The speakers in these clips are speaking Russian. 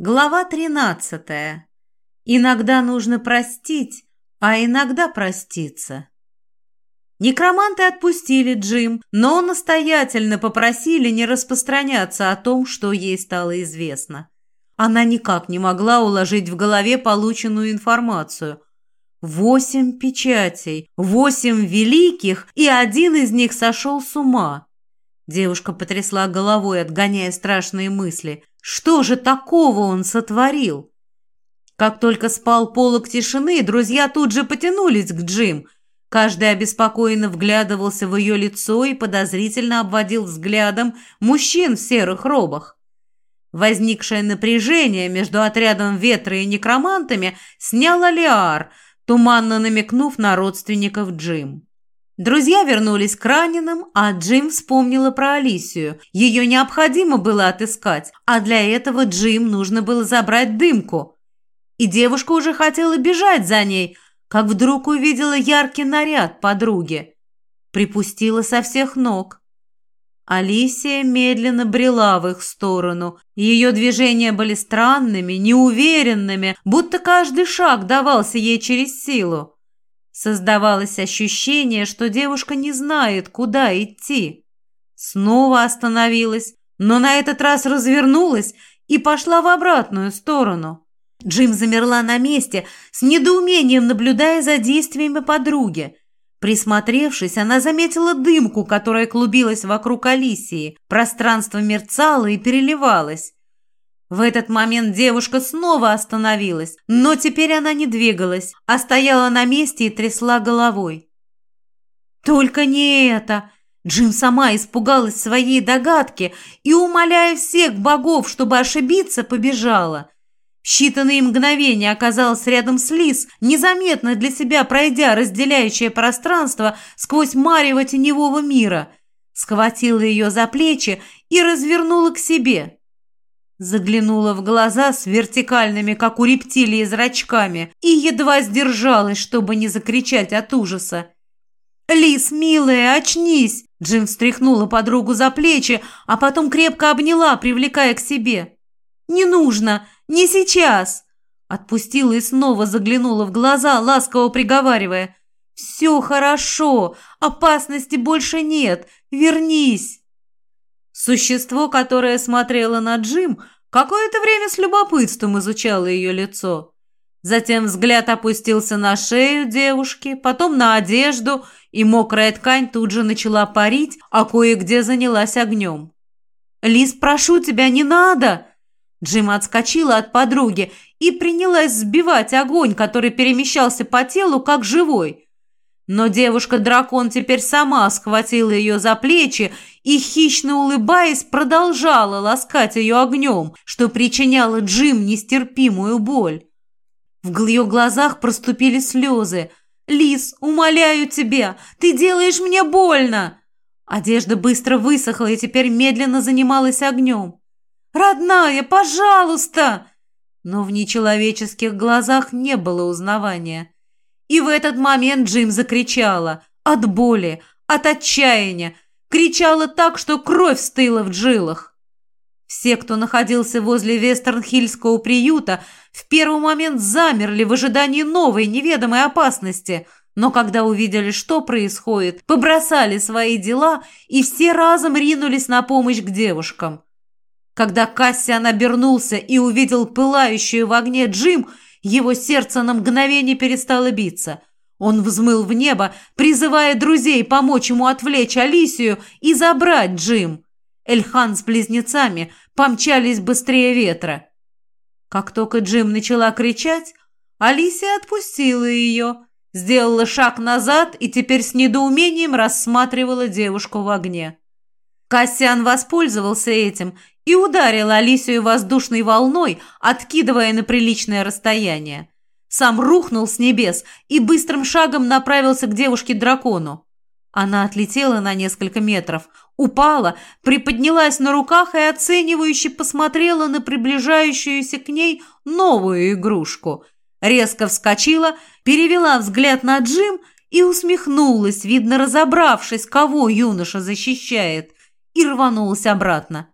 Глава 13. Иногда нужно простить, а иногда проститься. Некроманты отпустили Джим, но настоятельно попросили не распространяться о том, что ей стало известно. Она никак не могла уложить в голове полученную информацию. Восемь печатей, восемь великих, и один из них сошел с ума. Девушка потрясла головой, отгоняя страшные мысли. Что же такого он сотворил? Как только спал полог тишины, друзья тут же потянулись к Джим. Каждый обеспокоенно вглядывался в ее лицо и подозрительно обводил взглядом мужчин в серых робах. Возникшее напряжение между отрядом ветра и некромантами снял Алиар, туманно намекнув на родственников Джим. Друзья вернулись к раненым, а Джим вспомнила про Алисию. Ее необходимо было отыскать, а для этого Джим нужно было забрать дымку. И девушка уже хотела бежать за ней, как вдруг увидела яркий наряд подруги. Припустила со всех ног. Алисия медленно брела в их сторону. Ее движения были странными, неуверенными, будто каждый шаг давался ей через силу. Создавалось ощущение, что девушка не знает, куда идти. Снова остановилась, но на этот раз развернулась и пошла в обратную сторону. Джим замерла на месте, с недоумением наблюдая за действиями подруги. Присмотревшись, она заметила дымку, которая клубилась вокруг Алисии. Пространство мерцало и переливалось. В этот момент девушка снова остановилась, но теперь она не двигалась, а стояла на месте и трясла головой. «Только не это!» Джим сама испугалась своей догадки и, умоляя всех богов, чтобы ошибиться, побежала. В считанные мгновения оказалась рядом с Лис, незаметно для себя пройдя разделяющее пространство сквозь марево теневого мира. Схватила ее за плечи и развернула к себе. Заглянула в глаза с вертикальными, как у рептилии, зрачками и едва сдержалась, чтобы не закричать от ужаса. «Лис, милая, очнись!» Джим встряхнула подругу за плечи, а потом крепко обняла, привлекая к себе. «Не нужно! Не сейчас!» Отпустила и снова заглянула в глаза, ласково приговаривая. «Все хорошо! Опасности больше нет! Вернись!» Существо, которое смотрело на Джим, какое-то время с любопытством изучало ее лицо. Затем взгляд опустился на шею девушки, потом на одежду, и мокрая ткань тут же начала парить, а кое-где занялась огнем. «Лис, прошу тебя, не надо!» Джим отскочила от подруги и принялась сбивать огонь, который перемещался по телу, как живой. Но девушка-дракон теперь сама схватила ее за плечи и, хищно улыбаясь, продолжала ласкать ее огнем, что причиняло Джим нестерпимую боль. В ее глазах проступили слезы. «Лис, умоляю тебя, ты делаешь мне больно!» Одежда быстро высохла и теперь медленно занималась огнем. «Родная, пожалуйста!» Но в нечеловеческих глазах не было узнавания. И в этот момент Джим закричала. От боли, от отчаяния. Кричала так, что кровь стыла в жилах. Все, кто находился возле Вестернхильского приюта, в первый момент замерли в ожидании новой неведомой опасности, но когда увидели, что происходит, побросали свои дела и все разом ринулись на помощь к девушкам. Когда Кассиан обернулся и увидел пылающую в огне Джим, его сердце на мгновение перестало биться. Он взмыл в небо, призывая друзей помочь ему отвлечь Алисию и забрать Джим. Эльхан с близнецами помчались быстрее ветра. Как только Джим начала кричать, Алисия отпустила ее, сделала шаг назад и теперь с недоумением рассматривала девушку в огне. Кассиан воспользовался этим и ударил Алисию воздушной волной, откидывая на приличное расстояние. Сам рухнул с небес и быстрым шагом направился к девушке-дракону. Она отлетела на несколько метров, упала, приподнялась на руках и оценивающе посмотрела на приближающуюся к ней новую игрушку. Резко вскочила, перевела взгляд на Джим и усмехнулась, видно разобравшись, кого юноша защищает, и рванулась обратно.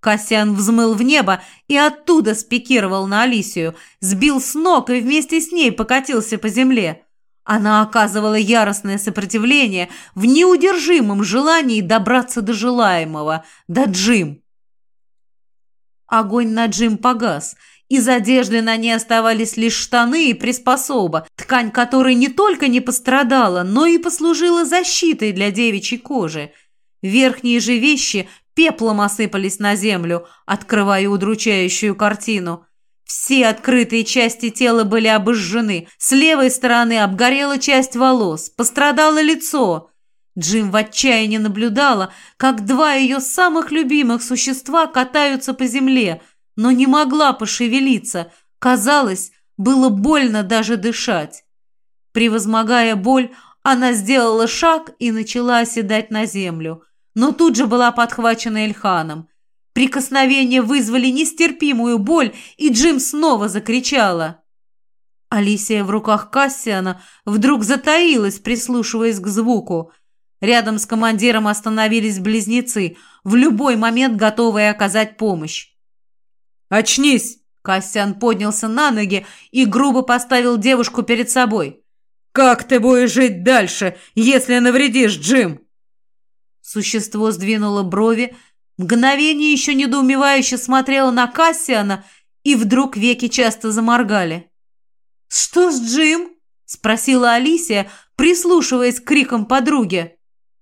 Кассиан взмыл в небо и оттуда спикировал на Алисию, сбил с ног и вместе с ней покатился по земле. Она оказывала яростное сопротивление в неудержимом желании добраться до желаемого, до Джим. Огонь на Джим погас. Из одежды на ней оставались лишь штаны и приспособа, ткань которой не только не пострадала, но и послужила защитой для девичьей кожи. Верхние же вещи пеплом осыпались на землю, открывая удручающую картину. Все открытые части тела были обожжены. С левой стороны обгорела часть волос, пострадало лицо. Джим в отчаянии наблюдала, как два ее самых любимых существа катаются по земле, но не могла пошевелиться. Казалось, было больно даже дышать. Превозмогая боль, она сделала шаг и начала оседать на землю, но тут же была подхвачена Эльханом. Прикосновения вызвали нестерпимую боль, и Джим снова закричала. Алисия в руках Кассиана вдруг затаилась, прислушиваясь к звуку. Рядом с командиром остановились близнецы, в любой момент готовые оказать помощь. «Очнись!» Кассиан поднялся на ноги и грубо поставил девушку перед собой. «Как ты будешь жить дальше, если навредишь, Джим?» Существо сдвинуло брови, мгновение еще недоумевающе смотрело на Кассиана, и вдруг веки часто заморгали. «Что с Джим?» – спросила Алисия, прислушиваясь к крикам подруги.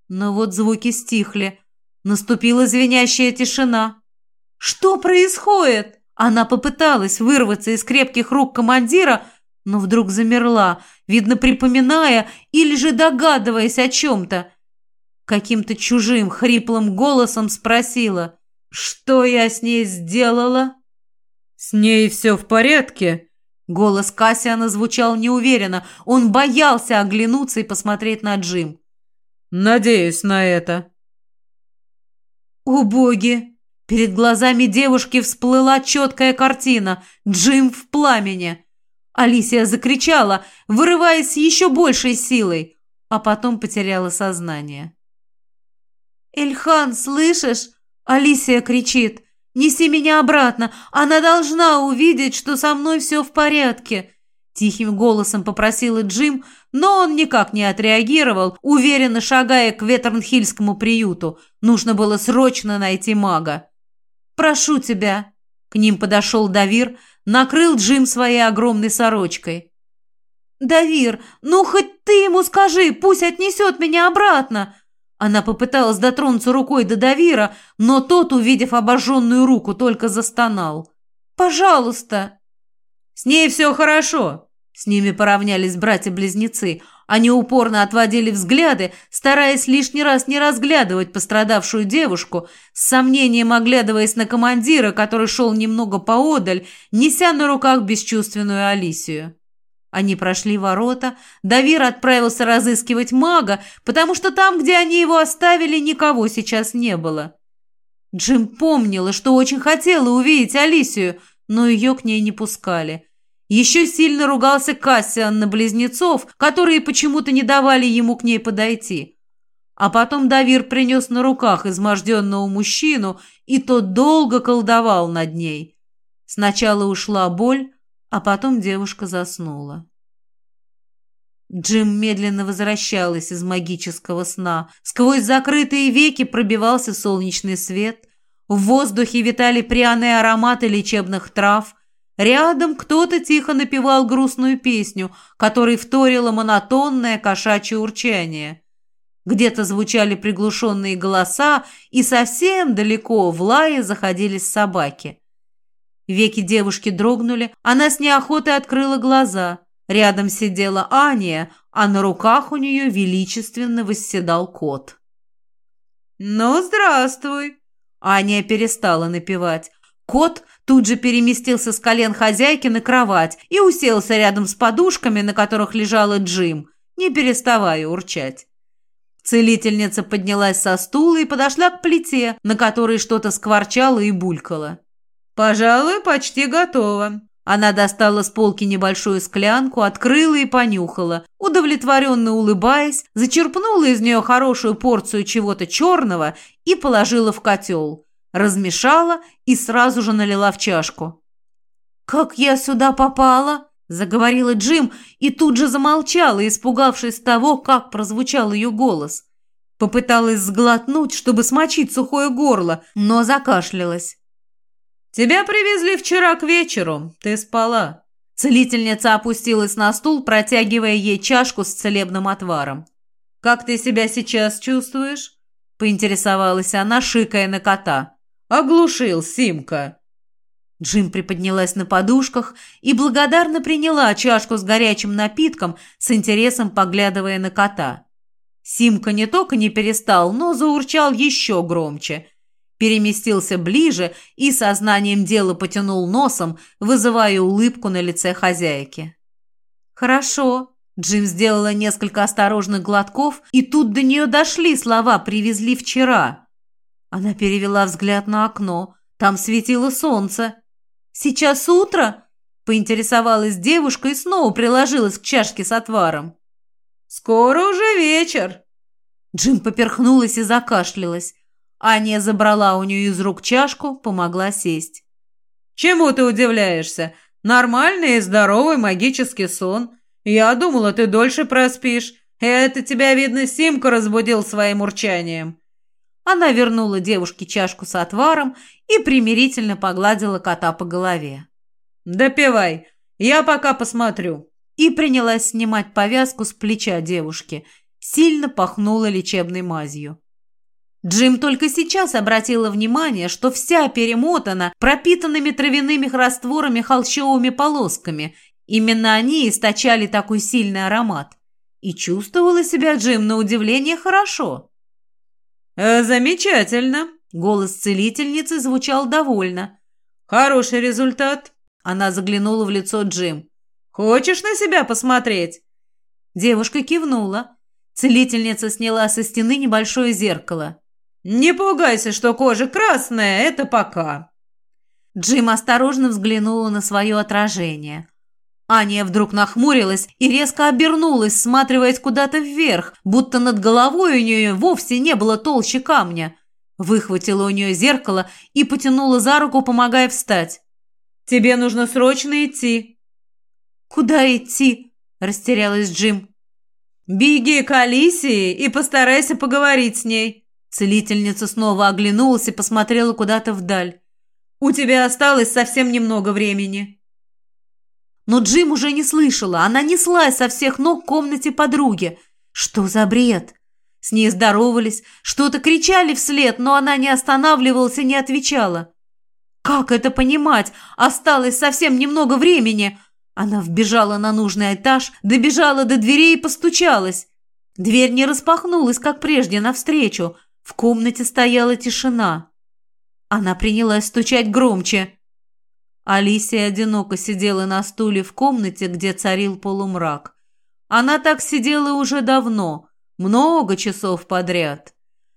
Но вот звуки стихли. Наступила звенящая тишина. «Что происходит?» Она попыталась вырваться из крепких рук командира, но вдруг замерла, видно, припоминая или же догадываясь о чем-то. Каким-то чужим, хриплым голосом спросила, «Что я с ней сделала?» «С ней все в порядке?» Голос Кассиана звучал неуверенно. Он боялся оглянуться и посмотреть на Джим. «Надеюсь на это». «О, боги!» Перед глазами девушки всплыла четкая картина. Джим в пламени. Алисия закричала, вырываясь еще большей силой, а потом потеряла сознание. «Эльхан, слышишь?» Алисия кричит. «Неси меня обратно! Она должна увидеть, что со мной все в порядке!» Тихим голосом попросила Джим, но он никак не отреагировал, уверенно шагая к Ветернхильскому приюту. Нужно было срочно найти мага. Прошу тебя!» К ним подошел Давир, накрыл Джим своей огромной сорочкой. «Давир, ну хоть ты ему скажи, пусть отнесет меня обратно!» Она попыталась дотронуться рукой до Давира, но тот, увидев обожженную руку, только застонал. «Пожалуйста!» «С ней все хорошо!» С ними поравнялись братья-близнецы – они упорно отводили взгляды, стараясь лишний раз не разглядывать пострадавшую девушку, с сомнением оглядываясь на командира, который шел немного поодаль, неся на руках бесчувственную Алисию. Они прошли ворота, Давир отправился разыскивать мага, потому что там, где они его оставили, никого сейчас не было. Джим помнила, что очень хотела увидеть Алисию, но ее к ней не пускали – еще сильно ругался Кассиан на близнецов, которые почему-то не давали ему к ней подойти. А потом Давир принес на руках изможденного мужчину, и тот долго колдовал над ней. Сначала ушла боль, а потом девушка заснула. Джим медленно возвращалась из магического сна. Сквозь закрытые веки пробивался солнечный свет. В воздухе витали пряные ароматы лечебных трав, Рядом кто-то тихо напевал грустную песню, которой вторило монотонное кошачье урчание. Где-то звучали приглушенные голоса, и совсем далеко в лае заходились собаки. Веки девушки дрогнули, она с неохотой открыла глаза. Рядом сидела Аня, а на руках у нее величественно восседал кот. «Ну, здравствуй!» Аня перестала напевать. Кот тут же переместился с колен хозяйки на кровать и уселся рядом с подушками, на которых лежала Джим, не переставая урчать. Целительница поднялась со стула и подошла к плите, на которой что-то скворчало и булькало. «Пожалуй, почти готово». Она достала с полки небольшую склянку, открыла и понюхала, удовлетворенно улыбаясь, зачерпнула из нее хорошую порцию чего-то черного и положила в котел – размешала и сразу же налила в чашку. «Как я сюда попала?» – заговорила Джим и тут же замолчала, испугавшись того, как прозвучал ее голос. Попыталась сглотнуть, чтобы смочить сухое горло, но закашлялась. «Тебя привезли вчера к вечеру. Ты спала». Целительница опустилась на стул, протягивая ей чашку с целебным отваром. «Как ты себя сейчас чувствуешь?» – поинтересовалась она, шикая на кота. «Оглушил, Симка!» Джим приподнялась на подушках и благодарно приняла чашку с горячим напитком, с интересом поглядывая на кота. Симка не только не перестал, но заурчал еще громче – переместился ближе и сознанием дела потянул носом, вызывая улыбку на лице хозяйки. «Хорошо». Джим сделала несколько осторожных глотков, и тут до нее дошли слова «привезли вчера». Она перевела взгляд на окно. Там светило солнце. «Сейчас утро?» – поинтересовалась девушка и снова приложилась к чашке с отваром. «Скоро уже вечер!» Джим поперхнулась и закашлялась. Аня забрала у нее из рук чашку, помогла сесть. «Чему ты удивляешься? Нормальный и здоровый магический сон. Я думала, ты дольше проспишь. Это тебя, видно, Симка разбудил своим урчанием». Она вернула девушке чашку с отваром и примирительно погладила кота по голове. «Допивай, я пока посмотрю». И принялась снимать повязку с плеча девушки. Сильно пахнула лечебной мазью. Джим только сейчас обратила внимание, что вся перемотана пропитанными травяными растворами холщовыми полосками. Именно они источали такой сильный аромат. И чувствовала себя Джим на удивление хорошо. «Э, «Замечательно!» – голос целительницы звучал довольно. «Хороший результат!» – она заглянула в лицо Джим. «Хочешь на себя посмотреть?» Девушка кивнула. Целительница сняла со стены небольшое зеркало. «Не пугайся, что кожа красная, это пока». Джим осторожно взглянула на свое отражение. Аня вдруг нахмурилась и резко обернулась, всматриваясь куда-то вверх, будто над головой у нее вовсе не было толще камня. Выхватила у нее зеркало и потянула за руку, помогая встать. «Тебе нужно срочно идти». «Куда идти?» – растерялась Джим. «Беги к Алисии и постарайся поговорить с ней. Целительница снова оглянулась и посмотрела куда-то вдаль. «У тебя осталось совсем немного времени». Но Джим уже не слышала. Она неслась со всех ног в комнате подруги. Что за бред? С ней здоровались, что-то кричали вслед, но она не останавливалась и не отвечала. «Как это понимать? Осталось совсем немного времени!» Она вбежала на нужный этаж, добежала до дверей и постучалась. Дверь не распахнулась, как прежде, навстречу – в комнате стояла тишина. Она принялась стучать громче. Алисия одиноко сидела на стуле в комнате, где царил полумрак. Она так сидела уже давно, много часов подряд.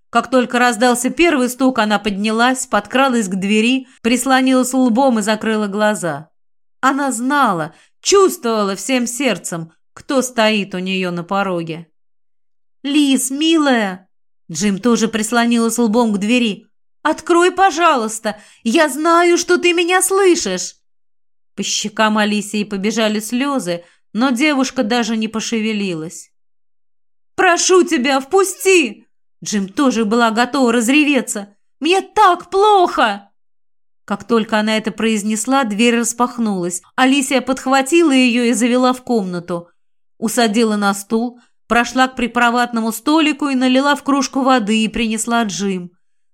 Как только раздался первый стук, она поднялась, подкралась к двери, прислонилась лбом и закрыла глаза. Она знала, чувствовала всем сердцем, кто стоит у нее на пороге. «Лис, милая!» Джим тоже прислонилась лбом к двери. «Открой, пожалуйста! Я знаю, что ты меня слышишь!» По щекам Алисии побежали слезы, но девушка даже не пошевелилась. «Прошу тебя, впусти!» Джим тоже была готова разреветься. «Мне так плохо!» Как только она это произнесла, дверь распахнулась. Алисия подхватила ее и завела в комнату. Усадила на стул, Прошла к припроватному столику и налила в кружку воды и принесла Джим.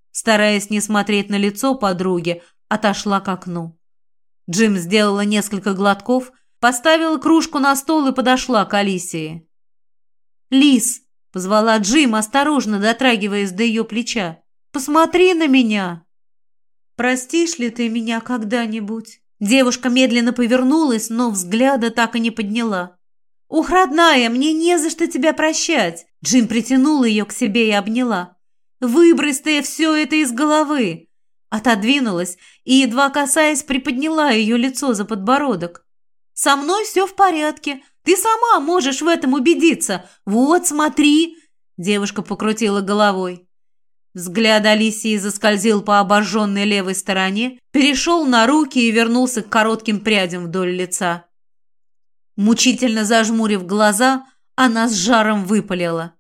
Стараясь не смотреть на лицо подруги, отошла к окну. Джим сделала несколько глотков, поставила кружку на стол и подошла к Алисии. «Лис!» – позвала Джим, осторожно дотрагиваясь до ее плеча. «Посмотри на меня!» «Простишь ли ты меня когда-нибудь?» Девушка медленно повернулась, но взгляда так и не подняла. «Ух, родная, мне не за что тебя прощать!» Джим притянул ее к себе и обняла. «Выбрось ты все это из головы!» Отодвинулась и, едва касаясь, приподняла ее лицо за подбородок. «Со мной все в порядке. Ты сама можешь в этом убедиться. Вот, смотри!» Девушка покрутила головой. Взгляд Алисии заскользил по обожженной левой стороне, перешел на руки и вернулся к коротким прядям вдоль лица. Мучительно зажмурив глаза, она с жаром выпалила.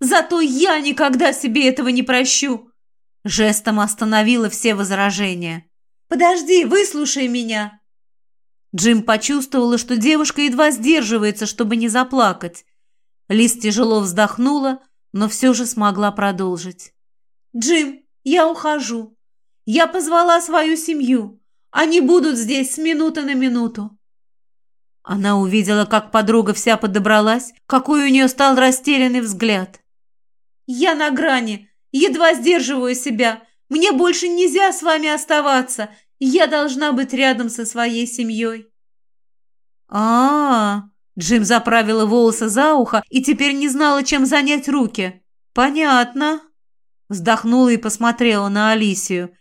«Зато я никогда себе этого не прощу!» Жестом остановила все возражения. «Подожди, выслушай меня!» Джим почувствовала, что девушка едва сдерживается, чтобы не заплакать. Лиз тяжело вздохнула, но все же смогла продолжить. «Джим, я ухожу. Я позвала свою семью. Они будут здесь с минуты на минуту». Она увидела, как подруга вся подобралась, какой у нее стал растерянный взгляд. «Я на грани, едва сдерживаю себя. Мне больше нельзя с вами оставаться. Я должна быть рядом со своей семьей». А, -а, -а Джим заправила волосы за ухо и теперь не знала, чем занять руки. «Понятно». Вздохнула и посмотрела на Алисию.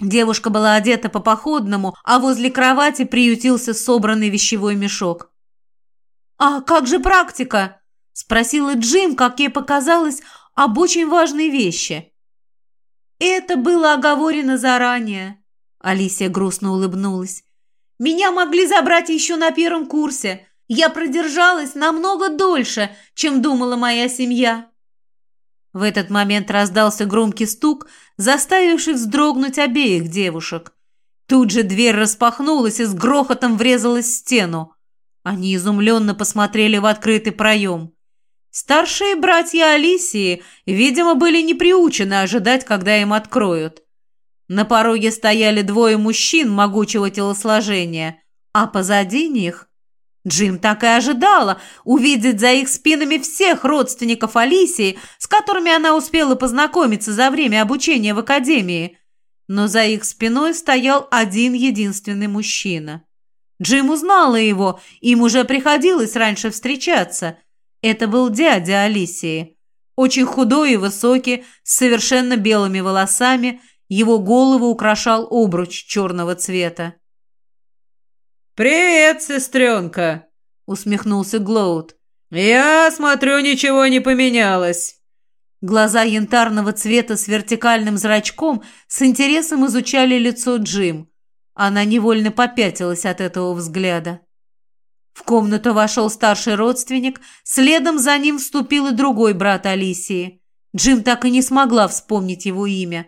Девушка была одета по-походному, а возле кровати приютился собранный вещевой мешок. «А как же практика?» – спросила Джим, как ей показалось, об очень важной вещи. «Это было оговорено заранее», – Алисия грустно улыбнулась. «Меня могли забрать еще на первом курсе. Я продержалась намного дольше, чем думала моя семья». В этот момент раздался громкий стук, заставивший вздрогнуть обеих девушек. Тут же дверь распахнулась и с грохотом врезалась в стену. Они изумленно посмотрели в открытый проем. Старшие братья Алисии, видимо, были не приучены ожидать, когда им откроют. На пороге стояли двое мужчин могучего телосложения, а позади них Джим так и ожидала увидеть за их спинами всех родственников Алисии, с которыми она успела познакомиться за время обучения в академии. Но за их спиной стоял один единственный мужчина. Джим узнала его, им уже приходилось раньше встречаться. Это был дядя Алисии. Очень худой и высокий, с совершенно белыми волосами, его голову украшал обруч черного цвета. «Привет, сестренка!» — усмехнулся Глоуд. «Я смотрю, ничего не поменялось». Глаза янтарного цвета с вертикальным зрачком с интересом изучали лицо Джим. Она невольно попятилась от этого взгляда. В комнату вошел старший родственник, следом за ним вступил и другой брат Алисии. Джим так и не смогла вспомнить его имя.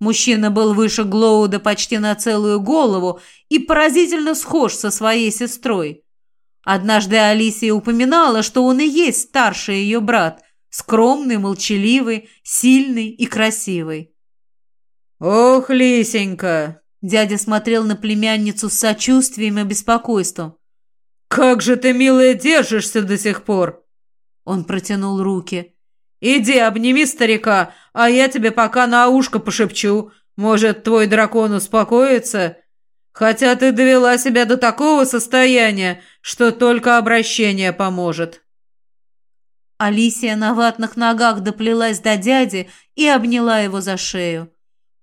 Мужчина был выше Глоуда почти на целую голову и поразительно схож со своей сестрой. Однажды Алисия упоминала, что он и есть старший ее брат, скромный, молчаливый, сильный и красивый. «Ох, Лисенька!» Дядя смотрел на племянницу с сочувствием и беспокойством. «Как же ты, милая, держишься до сих пор!» Он протянул руки. «Иди, обними старика, а я тебе пока на ушко пошепчу. Может, твой дракон успокоится? Хотя ты довела себя до такого состояния, что только обращение поможет». Алисия на ватных ногах доплелась до дяди и обняла его за шею.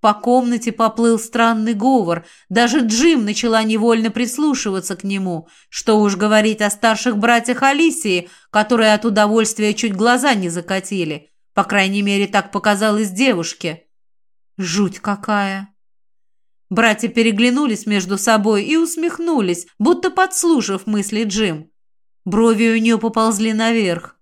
По комнате поплыл странный говор. Даже Джим начала невольно прислушиваться к нему. Что уж говорить о старших братьях Алисии, которые от удовольствия чуть глаза не закатили. По крайней мере, так показалось девушке. Жуть какая! Братья переглянулись между собой и усмехнулись, будто подслушав мысли Джим. Брови у нее поползли наверх.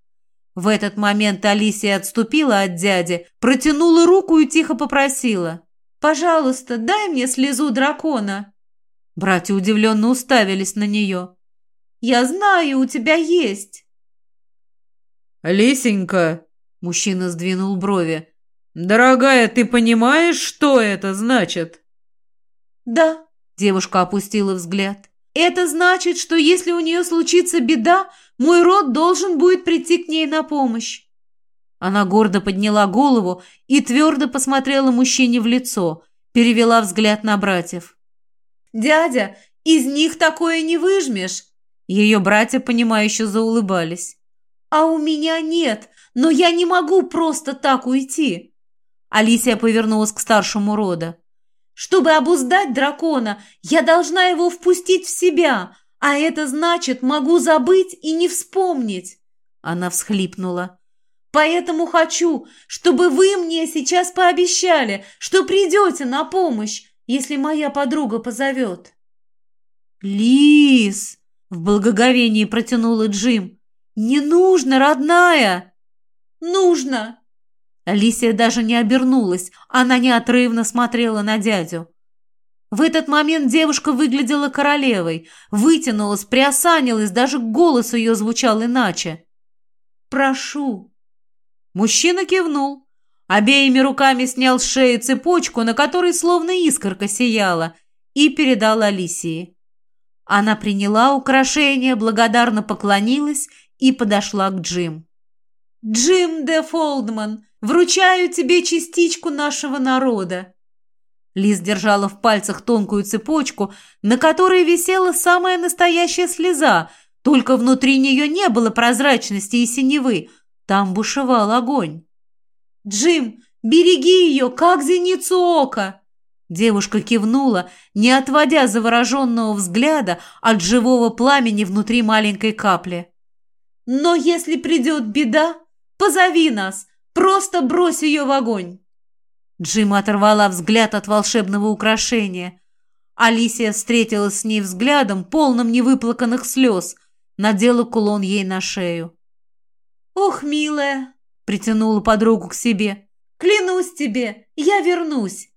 В этот момент Алисия отступила от дяди, протянула руку и тихо попросила. Пожалуйста, дай мне слезу дракона». Братья удивленно уставились на нее. «Я знаю, у тебя есть». «Лисенька», — мужчина сдвинул брови, «дорогая, ты понимаешь, что это значит?» «Да», — девушка опустила взгляд. «Это значит, что если у нее случится беда, мой род должен будет прийти к ней на помощь». Она гордо подняла голову и твердо посмотрела мужчине в лицо, перевела взгляд на братьев. «Дядя, из них такое не выжмешь!» Ее братья, понимающе заулыбались. «А у меня нет, но я не могу просто так уйти!» Алисия повернулась к старшему рода. «Чтобы обуздать дракона, я должна его впустить в себя, а это значит, могу забыть и не вспомнить!» Она всхлипнула. Поэтому хочу, чтобы вы мне сейчас пообещали, что придете на помощь, если моя подруга позовет». «Лис!» — в благоговении протянула Джим. «Не нужно, родная!» «Нужно!» Алисия даже не обернулась, она неотрывно смотрела на дядю. В этот момент девушка выглядела королевой, вытянулась, приосанилась, даже голос ее звучал иначе. «Прошу!» Мужчина кивнул. Обеими руками снял с шеи цепочку, на которой словно искорка сияла, и передал Алисии. Она приняла украшение, благодарно поклонилась и подошла к Джим. «Джим де Фолдман, вручаю тебе частичку нашего народа!» Лиз держала в пальцах тонкую цепочку, на которой висела самая настоящая слеза, только внутри нее не было прозрачности и синевы, там бушевал огонь. «Джим, береги ее, как зеницу ока!» Девушка кивнула, не отводя завороженного взгляда от живого пламени внутри маленькой капли. «Но если придет беда, позови нас, просто брось ее в огонь!» Джим оторвала взгляд от волшебного украшения. Алисия встретилась с ней взглядом, полным невыплаканных слез, надела кулон ей на шею. «Ох, милая!» — притянула подругу к себе. «Клянусь тебе, я вернусь!»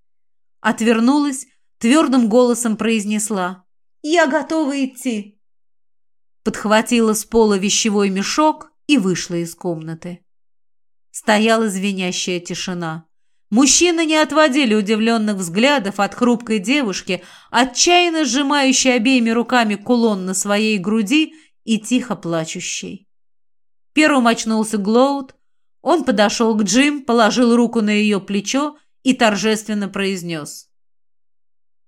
Отвернулась, твердым голосом произнесла. «Я готова идти!» Подхватила с пола вещевой мешок и вышла из комнаты. Стояла звенящая тишина. Мужчины не отводили удивленных взглядов от хрупкой девушки, отчаянно сжимающей обеими руками кулон на своей груди и тихо плачущей. Первым очнулся Глоуд. Он подошел к Джим, положил руку на ее плечо и торжественно произнес.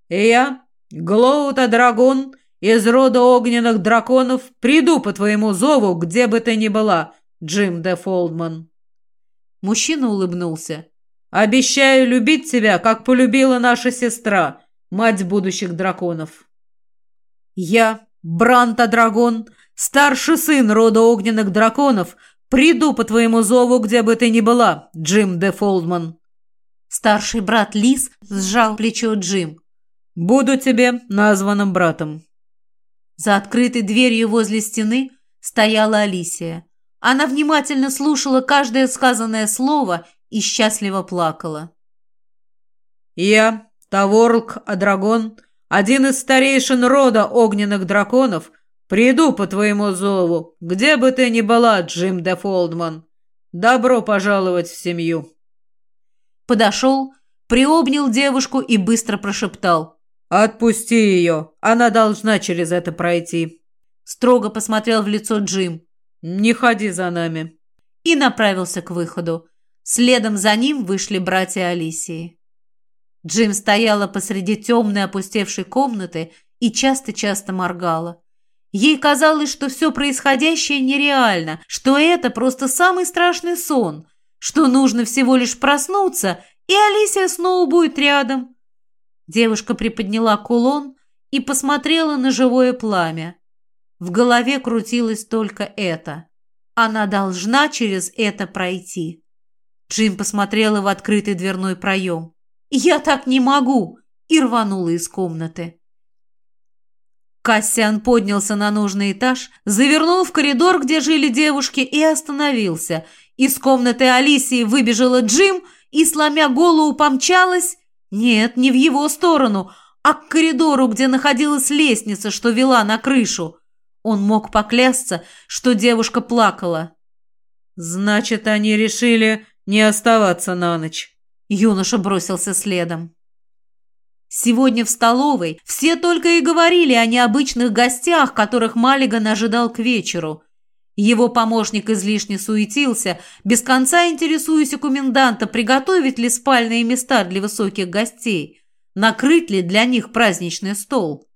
«И я, Глоута Драгон, из рода огненных драконов, приду по твоему зову, где бы ты ни была, Джим де Фолдман». Мужчина улыбнулся. «Обещаю любить тебя, как полюбила наша сестра, мать будущих драконов». «Я, Бранта Драгон, старший сын рода огненных драконов, приду по твоему зову, где бы ты ни была, Джим де Фолдман». Старший брат Лис сжал плечо Джим. «Буду тебе названным братом». За открытой дверью возле стены стояла Алисия. Она внимательно слушала каждое сказанное слово и счастливо плакала. «Я, Таворлк Адрагон, один из старейшин рода огненных драконов, приду по твоему зову, где бы ты ни была, Джим де Фолдман. Добро пожаловать в семью!» подошел, приобнял девушку и быстро прошептал. «Отпусти ее, она должна через это пройти». Строго посмотрел в лицо Джим. «Не ходи за нами». И направился к выходу. Следом за ним вышли братья Алисии. Джим стояла посреди темной опустевшей комнаты и часто-часто моргала. Ей казалось, что все происходящее нереально, что это просто самый страшный сон, что нужно всего лишь проснуться, и Алисия снова будет рядом. Девушка приподняла кулон и посмотрела на живое пламя. В голове крутилось только это. Она должна через это пройти. Джим посмотрела в открытый дверной проем. «Я так не могу!» и рванула из комнаты. Кассиан поднялся на нужный этаж, завернул в коридор, где жили девушки, и остановился – из комнаты Алисии выбежала Джим и, сломя голову, помчалась... Нет, не в его сторону, а к коридору, где находилась лестница, что вела на крышу. Он мог поклясться, что девушка плакала. «Значит, они решили не оставаться на ночь». Юноша бросился следом. Сегодня в столовой все только и говорили о необычных гостях, которых Маллиган ожидал к вечеру. Его помощник излишне суетился, без конца интересуясь у коменданта, приготовить ли спальные места для высоких гостей, накрыть ли для них праздничный стол.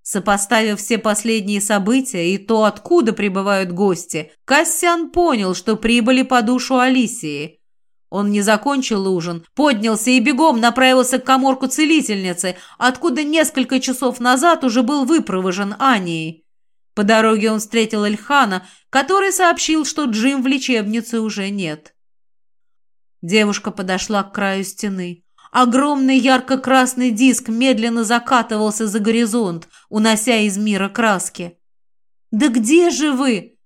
Сопоставив все последние события и то, откуда прибывают гости, Кассиан понял, что прибыли по душу Алисии. Он не закончил ужин, поднялся и бегом направился к коморку целительницы, откуда несколько часов назад уже был выпровожен Анией. По дороге он встретил Эльхана, который сообщил, что Джим в лечебнице уже нет. Девушка подошла к краю стены. Огромный ярко-красный диск медленно закатывался за горизонт, унося из мира краски. «Да где же вы?»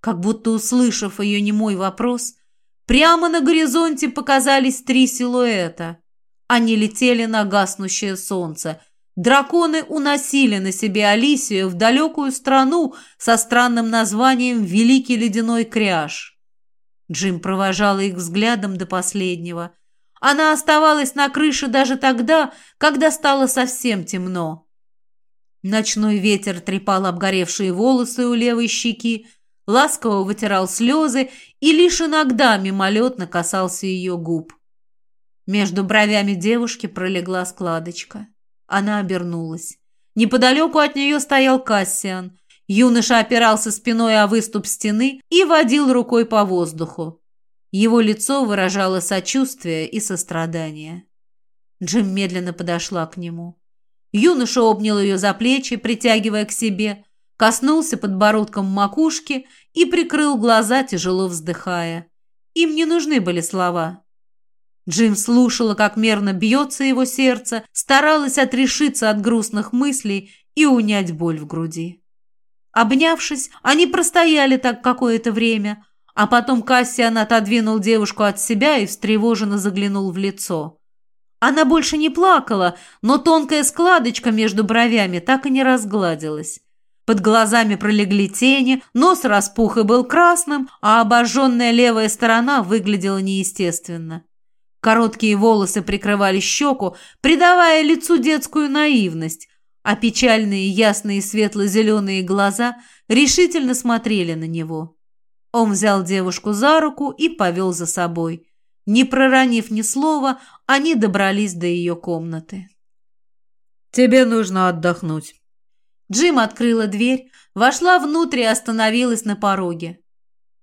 Как будто услышав ее немой вопрос, прямо на горизонте показались три силуэта. Они летели на гаснущее солнце. Драконы уносили на себе Алисию в далекую страну со странным названием «Великий ледяной кряж». Джим провожала их взглядом до последнего. Она оставалась на крыше даже тогда, когда стало совсем темно. Ночной ветер трепал обгоревшие волосы у левой щеки, ласково вытирал слезы и лишь иногда мимолетно касался ее губ. Между бровями девушки пролегла складочка. Она обернулась. Неподалеку от нее стоял Кассиан. Юноша опирался спиной о выступ стены и водил рукой по воздуху. Его лицо выражало сочувствие и сострадание. Джим медленно подошла к нему. Юноша обнял ее за плечи, притягивая к себе, коснулся подбородком макушки и прикрыл глаза, тяжело вздыхая. Им не нужны были слова. Джим слушала, как мерно бьется его сердце, старалась отрешиться от грустных мыслей и унять боль в груди. Обнявшись, они простояли так какое-то время, а потом Кассиан отодвинул девушку от себя и встревоженно заглянул в лицо. Она больше не плакала, но тонкая складочка между бровями так и не разгладилась. Под глазами пролегли тени, нос распух и был красным, а обожженная левая сторона выглядела неестественно. Короткие волосы прикрывали щеку, придавая лицу детскую наивность, а печальные ясные светло-зеленые глаза решительно смотрели на него. Он взял девушку за руку и повел за собой. Не проронив ни слова, они добрались до ее комнаты. «Тебе нужно отдохнуть». Джим открыла дверь, вошла внутрь и остановилась на пороге.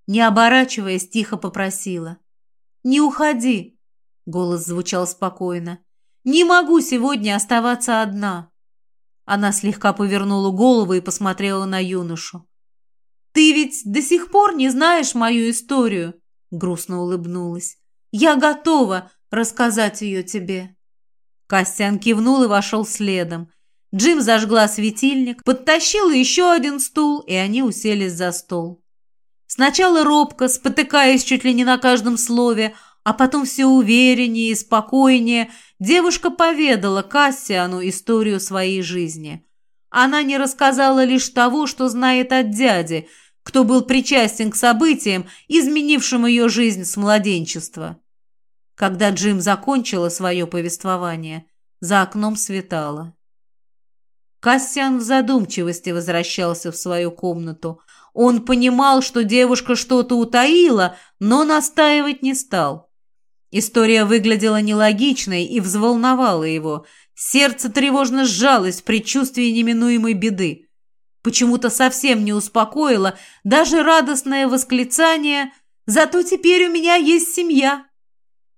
Не оборачиваясь, тихо попросила. «Не уходи, Голос звучал спокойно. «Не могу сегодня оставаться одна». Она слегка повернула голову и посмотрела на юношу. «Ты ведь до сих пор не знаешь мою историю?» Грустно улыбнулась. «Я готова рассказать ее тебе». Костян кивнул и вошел следом. Джим зажгла светильник, подтащила еще один стул, и они уселись за стол. Сначала робко, спотыкаясь чуть ли не на каждом слове, а потом все увереннее и спокойнее девушка поведала Кассиану историю своей жизни. Она не рассказала лишь того, что знает от дяди, кто был причастен к событиям, изменившим ее жизнь с младенчества. Когда Джим закончила свое повествование, за окном светало. Кассиан в задумчивости возвращался в свою комнату. Он понимал, что девушка что-то утаила, но настаивать не стал. История выглядела нелогичной и взволновала его. Сердце тревожно сжалось в предчувствии неминуемой беды. Почему-то совсем не успокоило даже радостное восклицание «Зато теперь у меня есть семья!»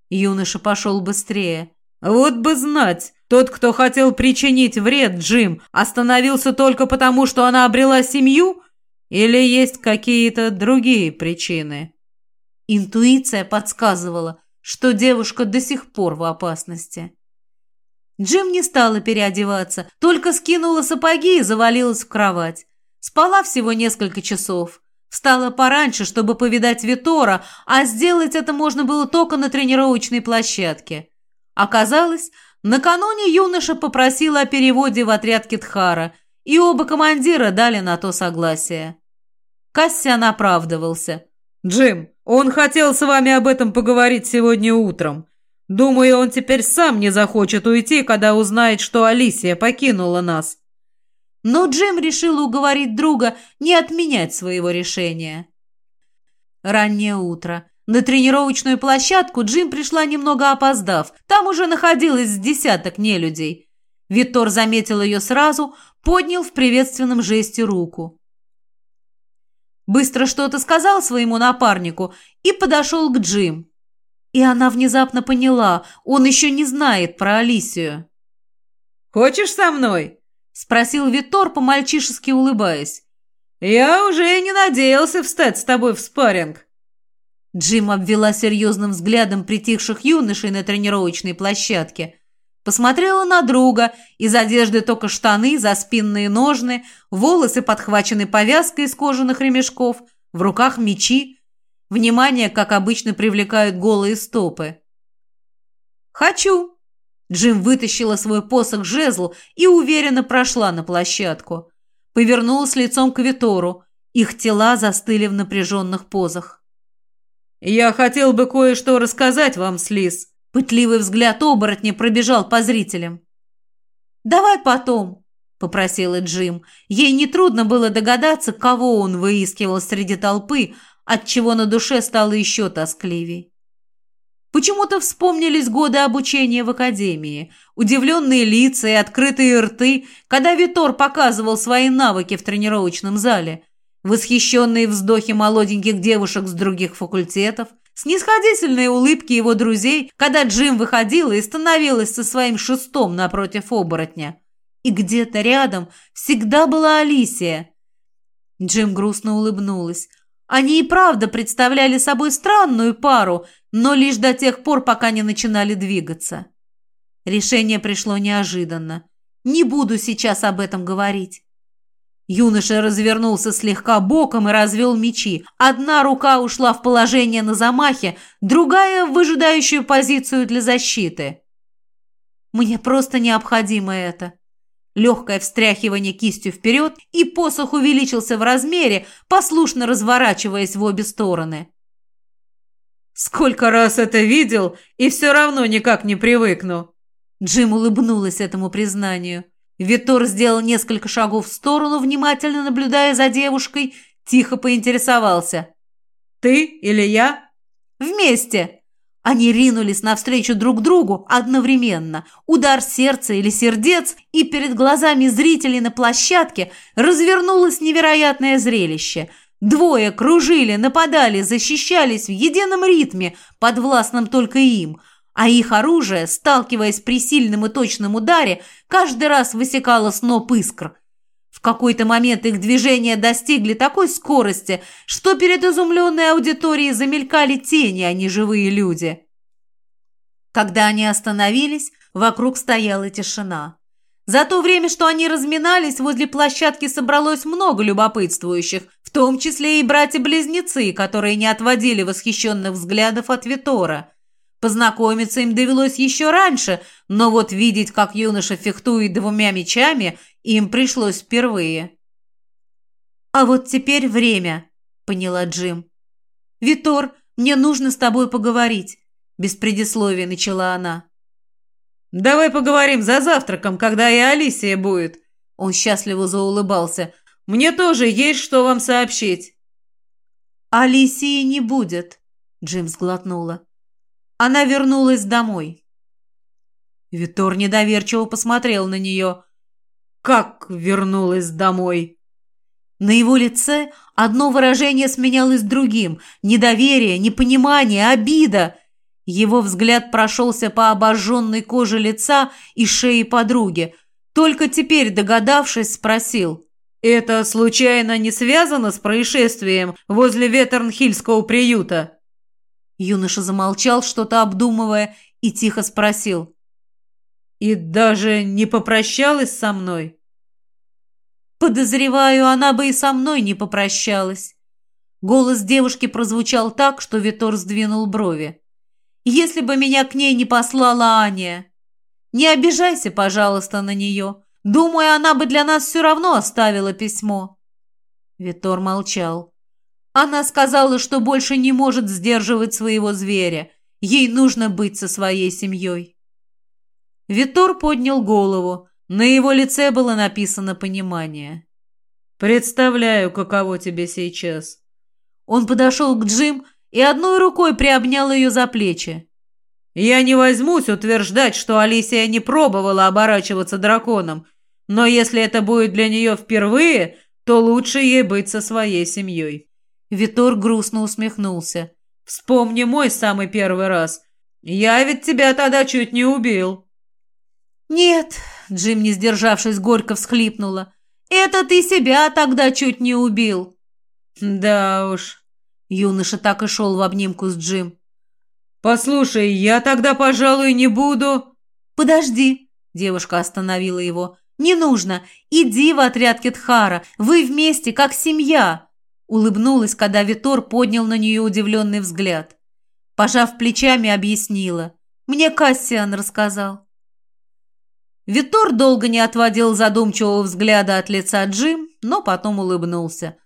Юноша пошел быстрее. «Вот бы знать, тот, кто хотел причинить вред Джим, остановился только потому, что она обрела семью? Или есть какие-то другие причины?» Интуиция подсказывала – что девушка до сих пор в опасности. Джим не стала переодеваться, только скинула сапоги и завалилась в кровать. Спала всего несколько часов. Встала пораньше, чтобы повидать Витора, а сделать это можно было только на тренировочной площадке. Оказалось, накануне юноша попросил о переводе в отряд Китхара, и оба командира дали на то согласие. Кассиан оправдывался. «Джим, он хотел с вами об этом поговорить сегодня утром. Думаю, он теперь сам не захочет уйти, когда узнает, что Алисия покинула нас». Но Джим решил уговорить друга не отменять своего решения. Раннее утро. На тренировочную площадку Джим пришла немного опоздав. Там уже находилось с десяток нелюдей. Витор заметил ее сразу, поднял в приветственном жесте руку. Быстро что-то сказал своему напарнику и подошел к Джим. И она внезапно поняла, он еще не знает про Алисию. «Хочешь со мной?» – спросил Витор, по-мальчишески улыбаясь. Я уже не надеялся встать с тобой в спарринг. Джим обвела серьезным взглядом притихших юношей на тренировочной площадке. Посмотрела на друга, из одежды только штаны, за спинные ножны, волосы подхвачены повязкой из кожаных ремешков, в руках мечи. Внимание, как обычно, привлекают голые стопы. «Хочу!» Джим вытащила свой посох-жезл и уверенно прошла на площадку. Повернулась лицом к Витору. Их тела застыли в напряженных позах. «Я хотел бы кое-что рассказать вам, Слиз». Пытливый взгляд оборотня пробежал по зрителям. «Давай потом», — попросила Джим. Ей нетрудно было догадаться, кого он выискивал среди толпы, отчего на душе стало еще тоскливей. Почему-то вспомнились годы обучения в академии, удивленные лица и открытые рты, когда Витор показывал свои навыки в тренировочном зале, восхищенные вздохи молоденьких девушек с других факультетов, снисходительные улыбки его друзей, когда Джим выходила и становилась со своим шестом напротив оборотня. И где-то рядом всегда была Алисия. Джим грустно улыбнулась. Они и правда представляли собой странную пару, но лишь до тех пор, пока не начинали двигаться. Решение пришло неожиданно. Не буду сейчас об этом говорить. Юноша развернулся слегка боком и развел мечи. Одна рука ушла в положение на замахе, другая – в выжидающую позицию для защиты. Мне просто необходимо это. Легкое встряхивание кистью вперед, и посох увеличился в размере, послушно разворачиваясь в обе стороны. «Сколько раз это видел, и все равно никак не привыкну!» Джим улыбнулась этому признанию. Витор сделал несколько шагов в сторону, внимательно наблюдая за девушкой, тихо поинтересовался. «Ты или я?» «Вместе!» Они ринулись навстречу друг другу одновременно. Удар сердца или сердец, и перед глазами зрителей на площадке развернулось невероятное зрелище. Двое кружили, нападали, защищались в едином ритме, подвластном только им, а их оружие, сталкиваясь при сильном и точном ударе, каждый раз высекало сноп искр – в какой-то момент их движения достигли такой скорости, что перед изумленной аудиторией замелькали тени, а не живые люди. Когда они остановились, вокруг стояла тишина. За то время, что они разминались, возле площадки собралось много любопытствующих, в том числе и братья-близнецы, которые не отводили восхищенных взглядов от Витора. Познакомиться им довелось еще раньше, но вот видеть, как юноша фехтует двумя мечами, им пришлось впервые. «А вот теперь время», — поняла Джим. «Витор, мне нужно с тобой поговорить», — без предисловия начала она. «Давай поговорим за завтраком, когда и Алисия будет», — он счастливо заулыбался. «Мне тоже есть что вам сообщить». «Алисии не будет», — Джим сглотнула. «Она вернулась домой». Витор недоверчиво посмотрел на нее. Как вернулась домой? На его лице одно выражение сменялось другим. Недоверие, непонимание, обида. Его взгляд прошелся по обожженной коже лица и шее подруги. Только теперь, догадавшись, спросил. «Это случайно не связано с происшествием возле Ветернхильского приюта?» Юноша замолчал, что-то обдумывая, и тихо спросил. И даже не попрощалась со мной? Подозреваю, она бы и со мной не попрощалась. Голос девушки прозвучал так, что Витор сдвинул брови. Если бы меня к ней не послала Аня. Не обижайся, пожалуйста, на нее. Думаю, она бы для нас все равно оставила письмо. Витор молчал. Она сказала, что больше не может сдерживать своего зверя. Ей нужно быть со своей семьей. Витор поднял голову. На его лице было написано понимание. «Представляю, каково тебе сейчас». Он подошел к Джим и одной рукой приобнял ее за плечи. «Я не возьмусь утверждать, что Алисия не пробовала оборачиваться драконом, но если это будет для нее впервые, то лучше ей быть со своей семьей». Витор грустно усмехнулся. «Вспомни мой самый первый раз. Я ведь тебя тогда чуть не убил». «Нет», — Джим, не сдержавшись, горько всхлипнула. Это ты себя тогда чуть не убил. Да уж. Юноша так и шел в обнимку с Джим. Послушай, я тогда, пожалуй, не буду. Подожди, девушка остановила его. Не нужно. Иди в отряд Кетхара. Вы вместе, как семья. Улыбнулась, когда Витор поднял на нее удивленный взгляд. Пожав плечами, объяснила. Мне Кассиан рассказал. Витор долго не отводил задумчивого взгляда от лица Джим, но потом улыбнулся.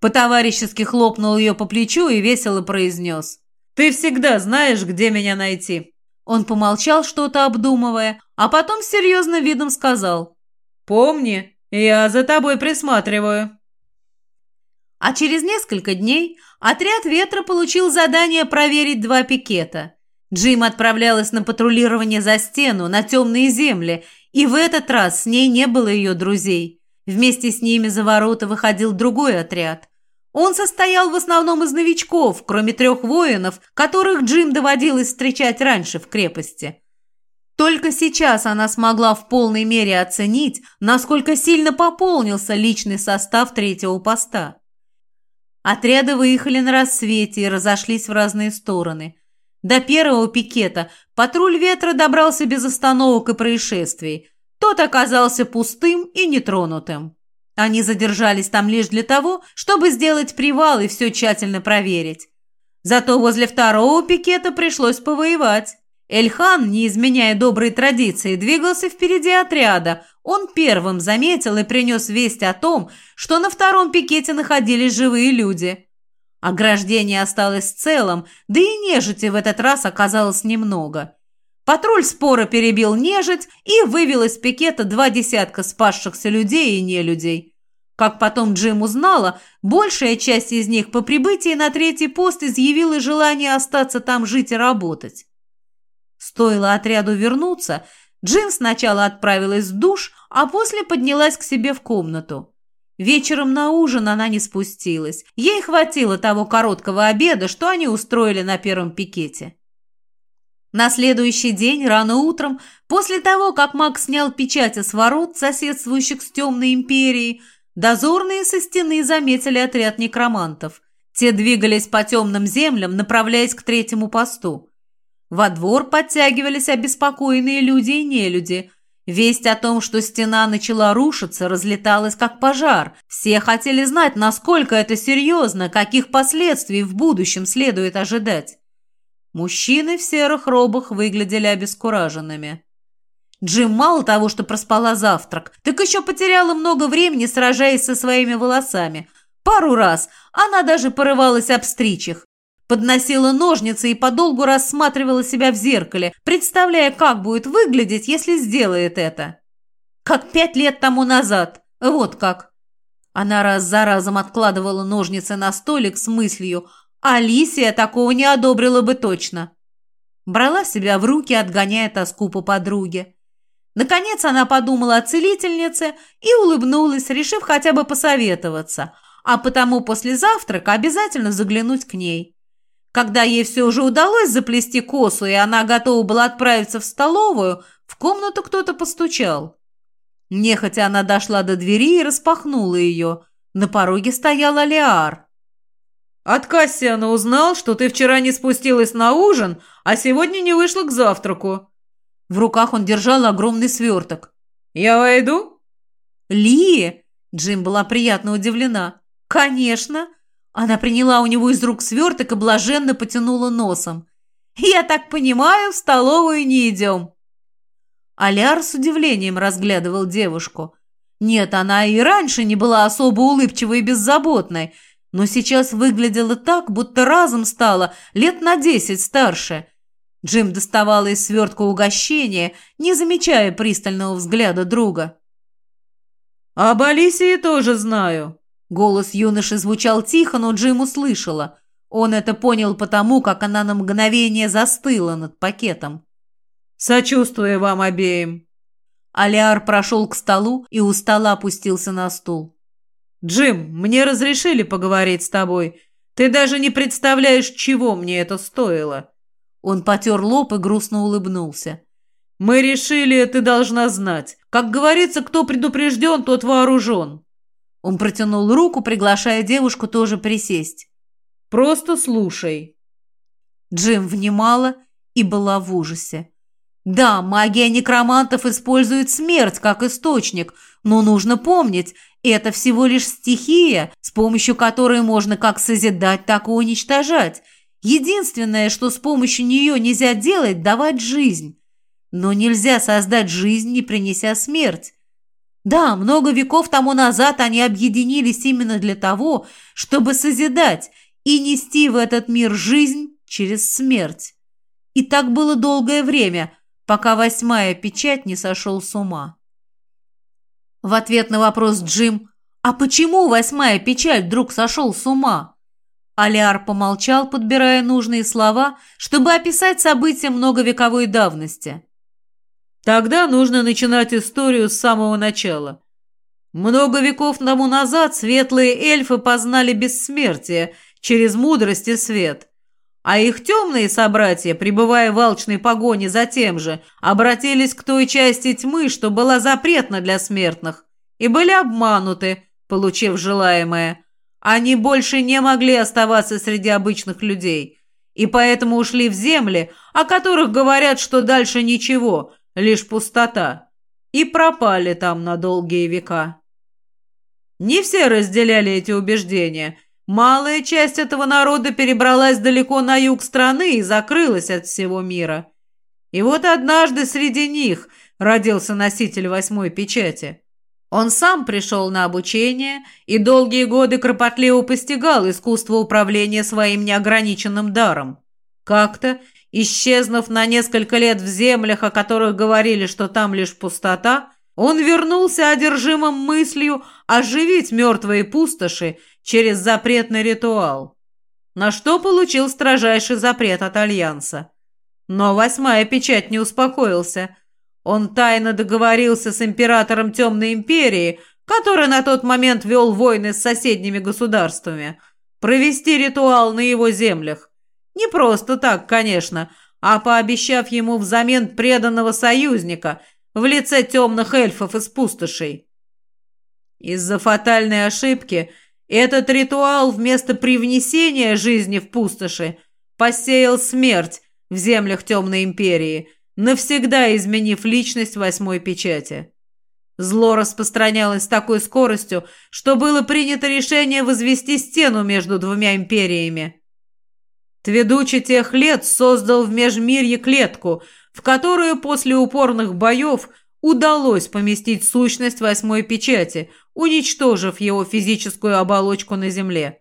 По-товарищески хлопнул ее по плечу и весело произнес. «Ты всегда знаешь, где меня найти». Он помолчал, что-то обдумывая, а потом серьезным видом сказал. «Помни, я за тобой присматриваю». А через несколько дней отряд «Ветра» получил задание проверить два пикета. Джим отправлялась на патрулирование за стену, на темные земли, и в этот раз с ней не было ее друзей. Вместе с ними за ворота выходил другой отряд. Он состоял в основном из новичков, кроме трех воинов, которых Джим доводилось встречать раньше в крепости. Только сейчас она смогла в полной мере оценить, насколько сильно пополнился личный состав третьего поста. Отряды выехали на рассвете и разошлись в разные стороны. До первого пикета патруль ветра добрался без остановок и происшествий. Тот оказался пустым и нетронутым. Они задержались там лишь для того, чтобы сделать привал и все тщательно проверить. Зато возле второго пикета пришлось повоевать. Эльхан, не изменяя доброй традиции, двигался впереди отряда. Он первым заметил и принес весть о том, что на втором пикете находились живые люди. Ограждение осталось целым, да и нежити в этот раз оказалось немного. Патруль споро перебил нежить и вывел из пикета два десятка спасшихся людей и нелюдей. Как потом Джим узнала, большая часть из них по прибытии на третий пост изъявила желание остаться там жить и работать. Стоило отряду вернуться, Джин сначала отправилась в душ, а после поднялась к себе в комнату. Вечером на ужин она не спустилась. Ей хватило того короткого обеда, что они устроили на первом пикете. На следующий день, рано утром, после того, как Мак снял печати с ворот, соседствующих с Темной Империей, дозорные со стены заметили отряд некромантов. Те двигались по темным землям, направляясь к третьему посту. Во двор подтягивались обеспокоенные люди и нелюди – Весть о том, что стена начала рушиться, разлеталась как пожар. Все хотели знать, насколько это серьезно, каких последствий в будущем следует ожидать. Мужчины в серых робах выглядели обескураженными. Джим мало того, что проспала завтрак, так еще потеряла много времени, сражаясь со своими волосами. Пару раз она даже порывалась обстричь их. Подносила ножницы и подолгу рассматривала себя в зеркале, представляя, как будет выглядеть, если сделает это. Как пять лет тому назад. Вот как. Она раз за разом откладывала ножницы на столик с мыслью «Алисия такого не одобрила бы точно». Брала себя в руки, отгоняя тоску по подруге. Наконец она подумала о целительнице и улыбнулась, решив хотя бы посоветоваться, а потому после завтрака обязательно заглянуть к ней. Когда ей все уже удалось заплести косу, и она готова была отправиться в столовую, в комнату кто-то постучал. Нехотя она дошла до двери и распахнула ее. На пороге стоял Алиар. «От Кассиана узнал, что ты вчера не спустилась на ужин, а сегодня не вышла к завтраку». В руках он держал огромный сверток. «Я войду?» «Ли!» Джим была приятно удивлена. «Конечно!» Она приняла у него из рук сверток и блаженно потянула носом. «Я так понимаю, в столовую не идем». Аляр с удивлением разглядывал девушку. Нет, она и раньше не была особо улыбчивой и беззаботной, но сейчас выглядела так, будто разом стала лет на десять старше. Джим доставала из свертка угощение, не замечая пристального взгляда друга. «Об Алисии тоже знаю», Голос юноши звучал тихо, но Джим услышала. Он это понял потому, как она на мгновение застыла над пакетом. «Сочувствую вам обеим». Алиар прошел к столу и у стола опустился на стул. «Джим, мне разрешили поговорить с тобой. Ты даже не представляешь, чего мне это стоило». Он потер лоб и грустно улыбнулся. «Мы решили, ты должна знать. Как говорится, кто предупрежден, тот вооружен. Он протянул руку, приглашая девушку тоже присесть. «Просто слушай». Джим внимала и была в ужасе. Да, магия некромантов использует смерть как источник, но нужно помнить, это всего лишь стихия, с помощью которой можно как созидать, так и уничтожать. Единственное, что с помощью нее нельзя делать – давать жизнь. Но нельзя создать жизнь, не принеся смерть. Да, много веков тому назад они объединились именно для того, чтобы созидать и нести в этот мир жизнь через смерть. И так было долгое время, пока восьмая печать не сошел с ума. В ответ на вопрос Джим «А почему восьмая печать вдруг сошел с ума?» Алиар помолчал, подбирая нужные слова, чтобы описать события многовековой давности. Тогда нужно начинать историю с самого начала. Много веков тому назад светлые эльфы познали бессмертие через мудрость и свет, а их темные собратья, пребывая в алчной погоне за тем же, обратились к той части тьмы, что была запретна для смертных, и были обмануты, получив желаемое. Они больше не могли оставаться среди обычных людей, и поэтому ушли в земли, о которых говорят, что дальше ничего, лишь пустота, и пропали там на долгие века. Не все разделяли эти убеждения. Малая часть этого народа перебралась далеко на юг страны и закрылась от всего мира. И вот однажды среди них родился носитель восьмой печати. Он сам пришел на обучение и долгие годы кропотливо постигал искусство управления своим неограниченным даром. Как-то Исчезнув на несколько лет в землях, о которых говорили, что там лишь пустота, он вернулся одержимым мыслью оживить мертвые пустоши через запретный ритуал, на что получил строжайший запрет от Альянса. Но восьмая печать не успокоился. Он тайно договорился с императором Темной Империи, который на тот момент вел войны с соседними государствами, провести ритуал на его землях. Не просто так, конечно, а пообещав ему взамен преданного союзника в лице темных эльфов из пустошей. Из-за фатальной ошибки этот ритуал вместо привнесения жизни в пустоши посеял смерть в землях Темной Империи, навсегда изменив личность восьмой печати. Зло распространялось с такой скоростью, что было принято решение возвести стену между двумя империями. Тведучий тех лет создал в Межмирье клетку, в которую после упорных боев удалось поместить сущность восьмой печати, уничтожив его физическую оболочку на земле.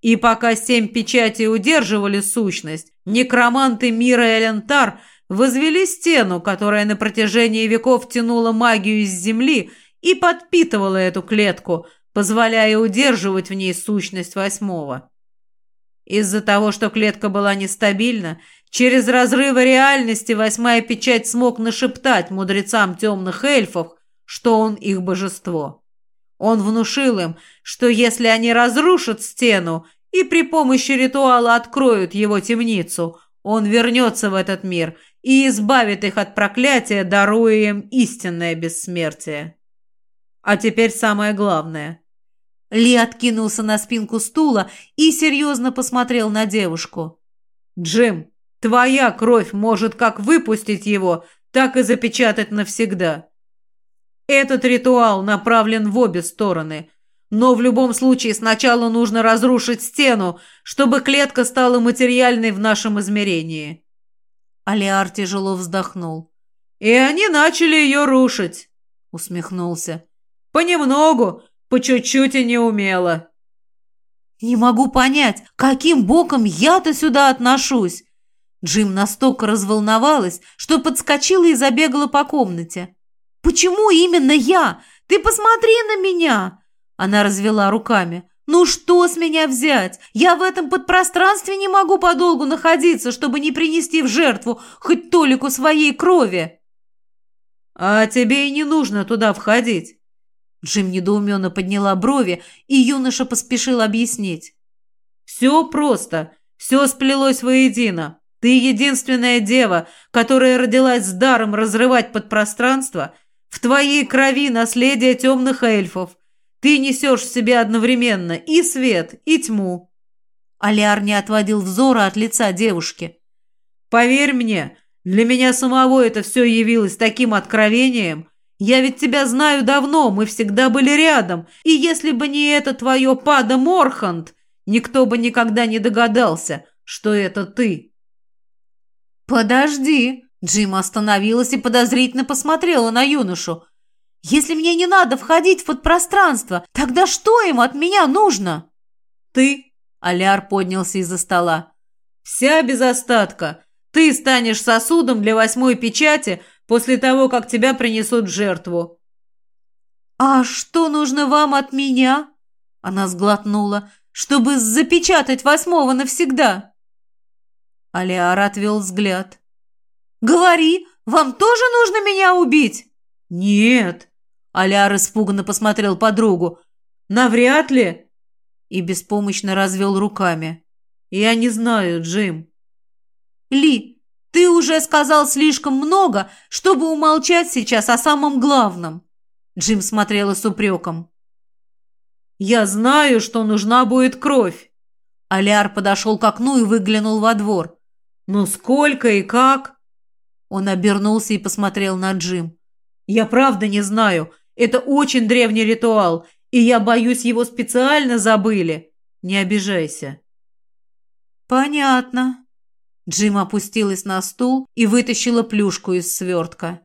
И пока семь печатей удерживали сущность, некроманты мира Элентар возвели стену, которая на протяжении веков тянула магию из земли и подпитывала эту клетку, позволяя удерживать в ней сущность восьмого. Из-за того, что клетка была нестабильна, через разрывы реальности восьмая печать смог нашептать мудрецам темных эльфов, что он их божество. Он внушил им, что если они разрушат стену и при помощи ритуала откроют его темницу, он вернется в этот мир и избавит их от проклятия, даруя им истинное бессмертие. А теперь самое главное – ли откинулся на спинку стула и серьезно посмотрел на девушку. «Джим, твоя кровь может как выпустить его, так и запечатать навсегда. Этот ритуал направлен в обе стороны, но в любом случае сначала нужно разрушить стену, чтобы клетка стала материальной в нашем измерении». Алиар тяжело вздохнул. «И они начали ее рушить», — усмехнулся. «Понемногу, по чуть-чуть и не умела». «Не могу понять, каким боком я-то сюда отношусь?» Джим настолько разволновалась, что подскочила и забегала по комнате. «Почему именно я? Ты посмотри на меня!» Она развела руками. «Ну что с меня взять? Я в этом подпространстве не могу подолгу находиться, чтобы не принести в жертву хоть толику своей крови». «А тебе и не нужно туда входить. Джим недоуменно подняла брови, и юноша поспешил объяснить. «Все просто. Все сплелось воедино. Ты единственная дева, которая родилась с даром разрывать подпространство. В твоей крови наследие темных эльфов. Ты несешь в себе одновременно и свет, и тьму». Аляр не отводил взора от лица девушки. «Поверь мне, для меня самого это все явилось таким откровением. Я ведь тебя знаю давно, мы всегда были рядом, и если бы не это твое пада Морхант, никто бы никогда не догадался, что это ты». «Подожди!» Джим остановилась и подозрительно посмотрела на юношу. «Если мне не надо входить в подпространство, тогда что им от меня нужно?» «Ты!» – Аляр поднялся из-за стола. «Вся без остатка. Ты станешь сосудом для восьмой печати после того, как тебя принесут в жертву». «А что нужно вам от меня?» Она сглотнула. «Чтобы запечатать восьмого навсегда». Алиар отвел взгляд. «Говори, вам тоже нужно меня убить?» «Нет», — Аляр испуганно посмотрел подругу. «Навряд ли?» И беспомощно развел руками. «Я не знаю, Джим». «Ли, ты уже сказал слишком много, чтобы умолчать сейчас о самом главном». Джим смотрела с упреком. «Я знаю, что нужна будет кровь». Аляр подошел к окну и выглянул во двор. «Ну сколько и как?» Он обернулся и посмотрел на Джим. «Я правда не знаю. Это очень древний ритуал, и я боюсь, его специально забыли. Не обижайся». «Понятно». Джим опустилась на стул и вытащила плюшку из свертка.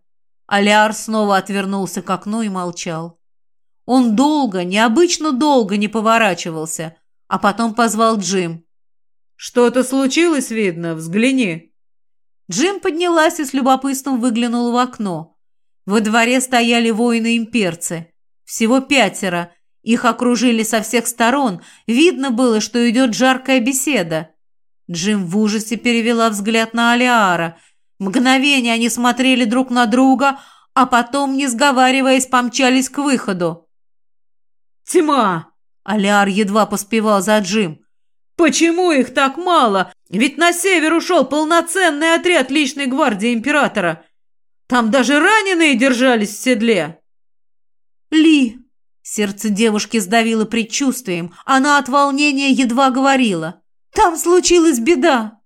Аляр снова отвернулся к окну и молчал. Он долго, необычно долго не поворачивался, а потом позвал Джим. «Что-то случилось, видно? Взгляни». Джим поднялась и с любопытством выглянула в окно. Во дворе стояли воины-имперцы. Всего пятеро. Их окружили со всех сторон. Видно было, что идет жаркая беседа. Джим в ужасе перевела взгляд на Алиара. Мгновение они смотрели друг на друга, а потом, не сговариваясь, помчались к выходу. «Тьма!» Алиар едва поспевал за Джим. «Почему их так мало? Ведь на север ушел полноценный отряд личной гвардии императора. Там даже раненые держались в седле». «Ли!» Сердце девушки сдавило предчувствием. Она от волнения едва говорила. «Там случилась беда!»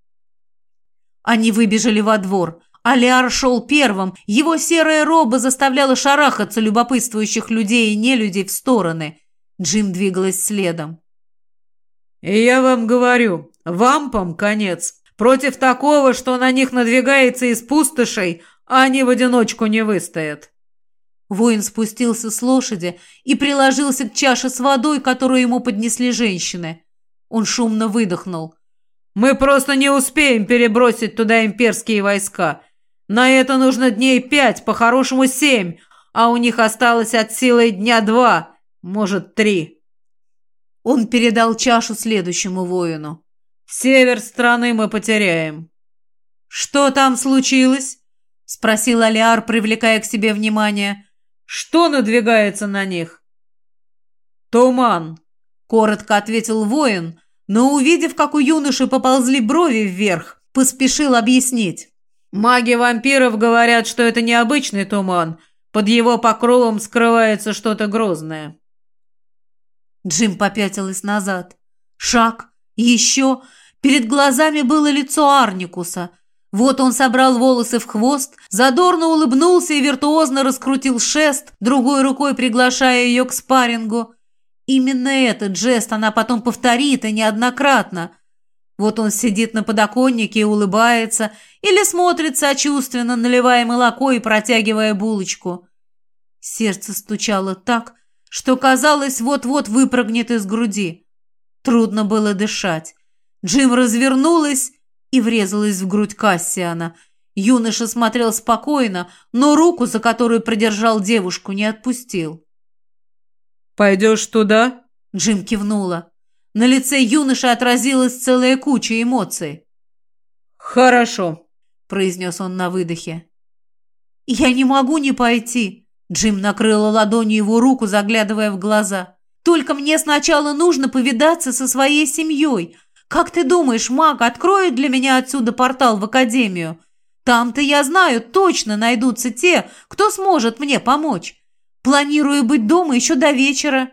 Они выбежали во двор. Алиар шел первым. Его серая роба заставляла шарахаться любопытствующих людей и нелюдей в стороны. Джим двигалась следом. И я вам говорю, вампам конец. Против такого, что на них надвигается из пустошей, они в одиночку не выстоят». Воин спустился с лошади и приложился к чаше с водой, которую ему поднесли женщины. Он шумно выдохнул. «Мы просто не успеем перебросить туда имперские войска. На это нужно дней пять, по-хорошему семь, а у них осталось от силы дня два, может, три». Он передал чашу следующему воину. «Север страны мы потеряем». «Что там случилось?» – спросил Алиар, привлекая к себе внимание. «Что надвигается на них?» «Туман», – коротко ответил воин, но, увидев, как у юноши поползли брови вверх, поспешил объяснить. «Маги вампиров говорят, что это необычный туман. Под его покровом скрывается что-то грозное». Джим попятилась назад. Шаг. Еще. Перед глазами было лицо Арникуса. Вот он собрал волосы в хвост, задорно улыбнулся и виртуозно раскрутил шест, другой рукой приглашая ее к спаррингу. Именно этот жест она потом повторит и неоднократно. Вот он сидит на подоконнике и улыбается, или смотрит сочувственно, наливая молоко и протягивая булочку. Сердце стучало так, что, казалось, вот-вот выпрыгнет из груди. Трудно было дышать. Джим развернулась и врезалась в грудь Кассиана. Юноша смотрел спокойно, но руку, за которую продержал девушку, не отпустил. «Пойдешь туда?» Джим кивнула. На лице юноши отразилась целая куча эмоций. «Хорошо», — произнес он на выдохе. «Я не могу не пойти», Джим накрыла ладонью его руку, заглядывая в глаза. «Только мне сначала нужно повидаться со своей семьей. Как ты думаешь, маг откроет для меня отсюда портал в академию? Там-то, я знаю, точно найдутся те, кто сможет мне помочь. Планирую быть дома еще до вечера».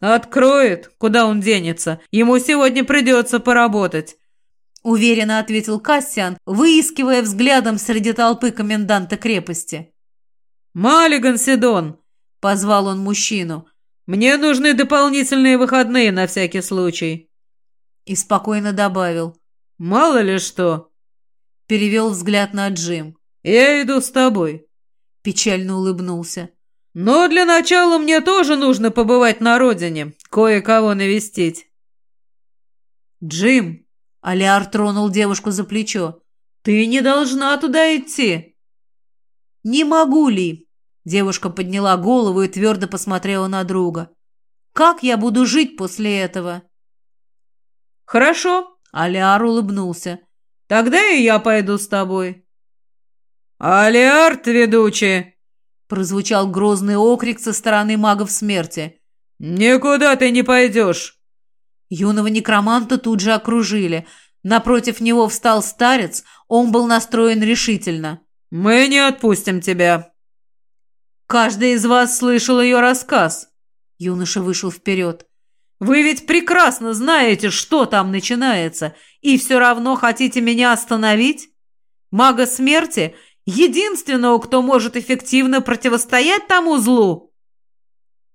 «Откроет. Куда он денется? Ему сегодня придется поработать», — уверенно ответил Кассиан, выискивая взглядом среди толпы коменданта крепости. «Маллиган Сидон!» — позвал он мужчину. «Мне нужны дополнительные выходные на всякий случай». И спокойно добавил. «Мало ли что». Перевел взгляд на Джим. «Я иду с тобой». Печально улыбнулся. «Но для начала мне тоже нужно побывать на родине, кое-кого навестить». «Джим!» — Алиар тронул девушку за плечо. «Ты не должна туда идти!» «Не могу ли?» Девушка подняла голову и твердо посмотрела на друга. «Как я буду жить после этого?» «Хорошо», — Алиар улыбнулся. «Тогда и я пойду с тобой». «Алиарт, ведучий!» — прозвучал грозный окрик со стороны магов смерти. «Никуда ты не пойдешь!» Юного некроманта тут же окружили. Напротив него встал старец, он был настроен решительно. «Мы не отпустим тебя!» Каждый из вас слышал ее рассказ. Юноша вышел вперед. Вы ведь прекрасно знаете, что там начинается, и все равно хотите меня остановить? Мага смерти — единственного, кто может эффективно противостоять тому злу.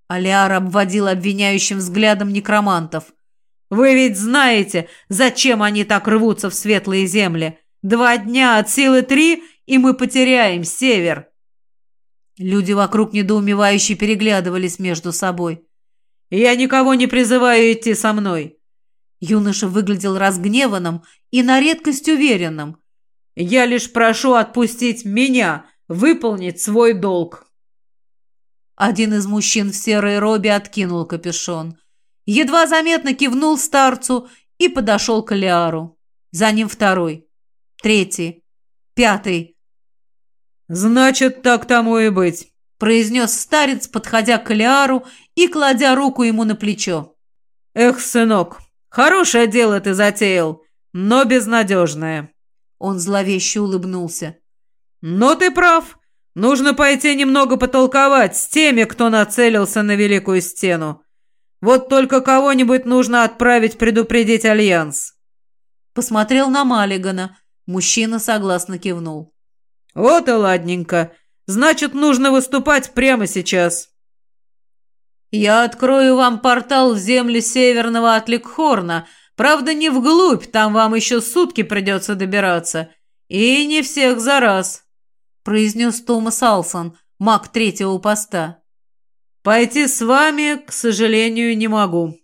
Алиар обводил обвиняющим взглядом некромантов. «Вы ведь знаете, зачем они так рвутся в светлые земли? Два дня от силы три, и мы потеряем север. Люди вокруг недоумевающе переглядывались между собой. «Я никого не призываю идти со мной!» Юноша выглядел разгневанным и на редкость уверенным. «Я лишь прошу отпустить меня, выполнить свой долг!» Один из мужчин в серой робе откинул капюшон. Едва заметно кивнул старцу и подошел к Лиару. За ним второй, третий, пятый. «Значит, так тому и быть», – произнес старец, подходя к Элиару и кладя руку ему на плечо. «Эх, сынок, хорошее дело ты затеял, но безнадежное». Он зловеще улыбнулся. «Но ты прав. Нужно пойти немного потолковать с теми, кто нацелился на Великую Стену. Вот только кого-нибудь нужно отправить предупредить Альянс». Посмотрел на Маллигана. Мужчина согласно кивнул. «Вот и ладненько. Значит, нужно выступать прямо сейчас». «Я открою вам портал в земли северного Атликхорна. Правда, не вглубь, там вам еще сутки придется добираться. И не всех за раз», — произнес Томас Алсон, маг третьего поста. «Пойти с вами, к сожалению, не могу».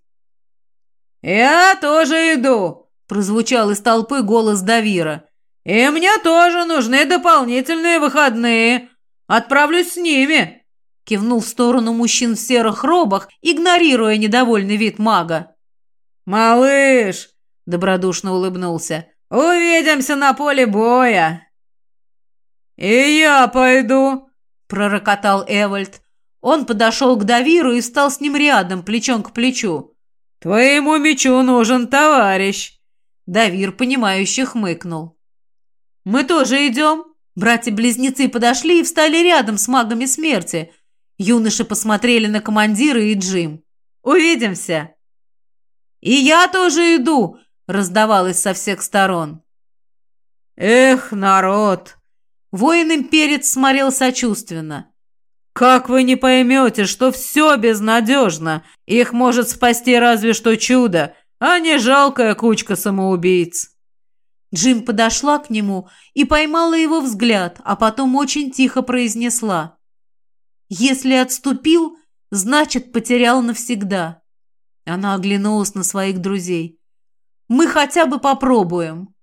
«Я тоже иду», — прозвучал из толпы голос Давира. «И мне тоже нужны дополнительные выходные. Отправлюсь с ними!» Кивнул в сторону мужчин в серых робах, игнорируя недовольный вид мага. «Малыш!» – добродушно улыбнулся. «Увидимся на поле боя!» «И я пойду!» – пророкотал Эвальд. Он подошел к Давиру и стал с ним рядом, плечом к плечу. «Твоему мечу нужен товарищ!» Давир, понимающе хмыкнул. «Мы тоже идем!» Братья-близнецы подошли и встали рядом с магами смерти. Юноши посмотрели на командира и Джим. «Увидимся!» «И я тоже иду!» – раздавалось со всех сторон. «Эх, народ!» Воин-имперец смотрел сочувственно. «Как вы не поймете, что все безнадежно? Их может спасти разве что чудо, а не жалкая кучка самоубийц!» Джим подошла к нему и поймала его взгляд, а потом очень тихо произнесла. «Если отступил, значит, потерял навсегда». Она оглянулась на своих друзей. «Мы хотя бы попробуем».